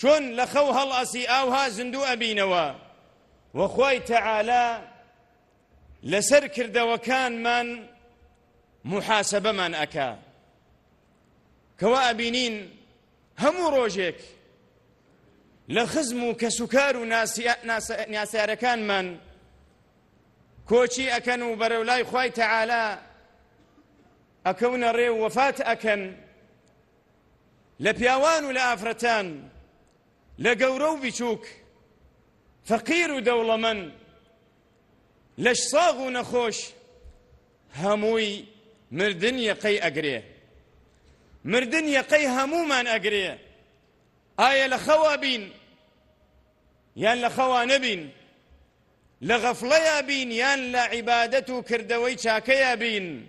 چۆن لە خەو هەڵئەسی ئاوها زندوو ئەبینەوە و خوای تەعالا لەسەر کردەوەکانمان محاسبەمان ئەکا کەوا ئەبینین هەموو ڕۆژێک لە خزم و کەسوکار و ناسیارەکانمان کۆچی ئەکەن و بەرەو لای خوای تەعالا ئەکەونە ڕێ و وەفات ئەکەن لە پیاوان و لە ئافرەتان لە گەورە و بچووک فەقیر و دەوڵەمەن لەش ساغ و نەخۆش هەمووی مردن یەقەی ئەگرێ مردن یەقەی هەمومان ئەگرێ ئایا لە خەوا بین یان لە خەوا نەبین لە غەفڵەیە بین یان لە عیبادەت و کردەوەی چاکەیە بین